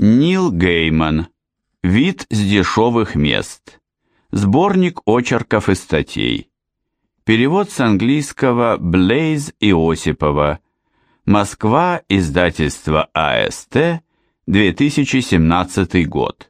Нил Гейман. Вид с дешевых мест. Сборник очерков и статей. Перевод с английского Блейз Иосипова. Москва, издательство АСТ, 2017 год.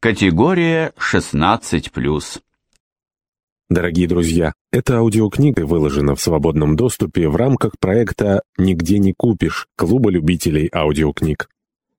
Категория 16+. Дорогие друзья, эта аудиокнига выложена в свободном доступе в рамках проекта «Нигде не купишь» Клуба любителей аудиокниг.